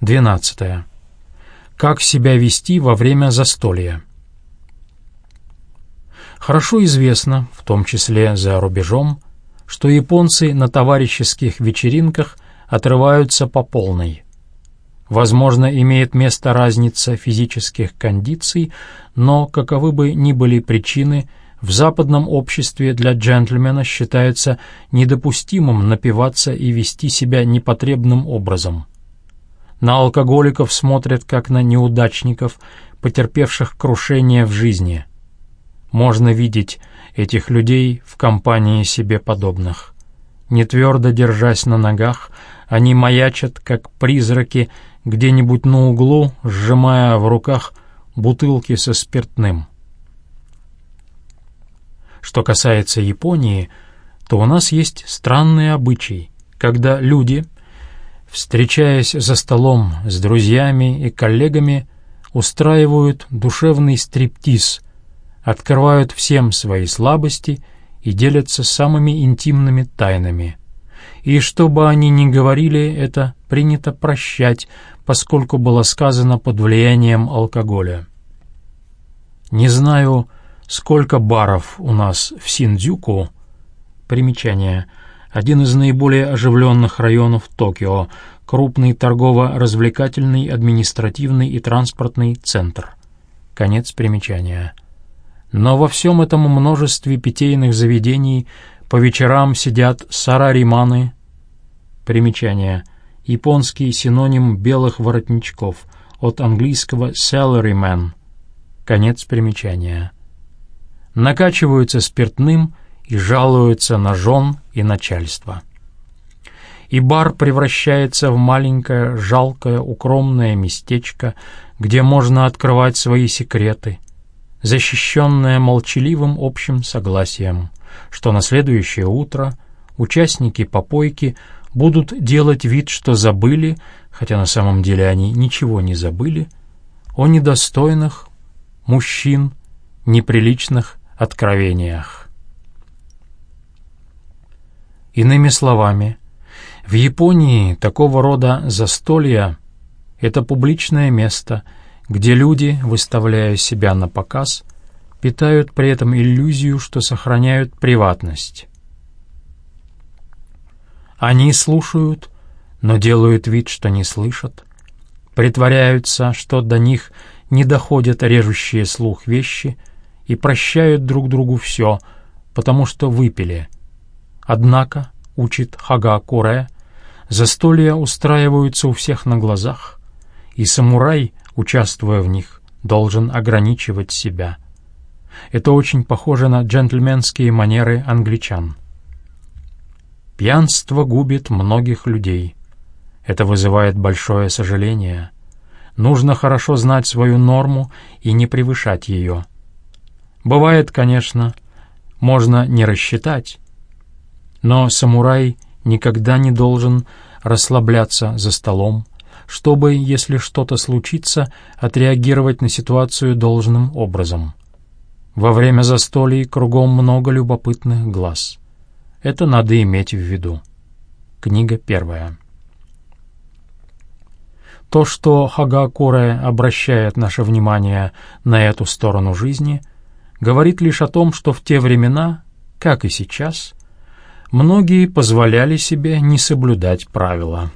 12. Как себя вести во время застолья? Хорошо известно, в том числе за рубежом, что японцы на товарищеских вечеринках отрываются по полной. Возможно, имеет место разница физических кондиций, но, каковы бы ни были причины, в западном обществе для джентльмена считается недопустимым напиваться и вести себя непотребным образом. На алкоголиков смотрят как на неудачников, потерпевших крушение в жизни. Можно видеть этих людей в компании себе подобных. Не твердо держась на ногах, они маячат, как призраки, где-нибудь на углу, сжимая в руках бутылки со спиртным. Что касается Японии, то у нас есть странный обычай, когда люди, встречаясь за столом с друзьями и коллегами, устраивают душевный стриптиз, открывают всем свои слабости и делятся самыми интимными тайнами. И что бы они ни говорили, это принято прощать, поскольку было сказано под влиянием алкоголя. Не знаю, сколько баров у нас в Синдзюку. Примечание. Один из наиболее оживленных районов Токио, крупный торгово-развлекательный, административный и транспортный центр. Конец примечания. Но во всем этом множестве питейных заведений по вечерам сидят сарариманы. Примечание – японский синоним белых воротничков, от английского salaryman. Конец примечания. Накачиваются спиртным и жалуются на жен и начальство. И бар превращается в маленькое, жалкое, укромное местечко, где можно открывать свои секреты, защищенное молчаливым общим согласием, что на следующее утро участники попойки – будут делать вид, что забыли, хотя на самом деле они ничего не забыли, о недостойных мужчин, неприличных откровениях. Иными словами, в Японии такого рода застолья — это публичное место, где люди, выставляя себя на показ, питают при этом иллюзию, что сохраняют приватность. Они слушают, но делают вид, что не слышат, притворяются, что до них не доходят режущие слух вещи и прощают друг другу все, потому что выпили. Однако, учит Хага Куре, застолья устраиваются у всех на глазах, и самурай, участвуя в них, должен ограничивать себя. Это очень похоже на джентльменские манеры англичан. Пьянство губит многих людей. Это вызывает большое сожаление. Нужно хорошо знать свою норму и не превышать ее. Бывает, конечно, можно не рассчитать, но самурай никогда не должен расслабляться за столом, чтобы, если что-то случится, отреагировать на ситуацию должным образом. Во время застолий кругом много любопытных глаз — это надо иметь в виду. Книга первая. То, что Хагакуре обращает наше внимание на эту сторону жизни, говорит лишь о том, что в те времена, как и сейчас, многие позволяли себе не соблюдать правила –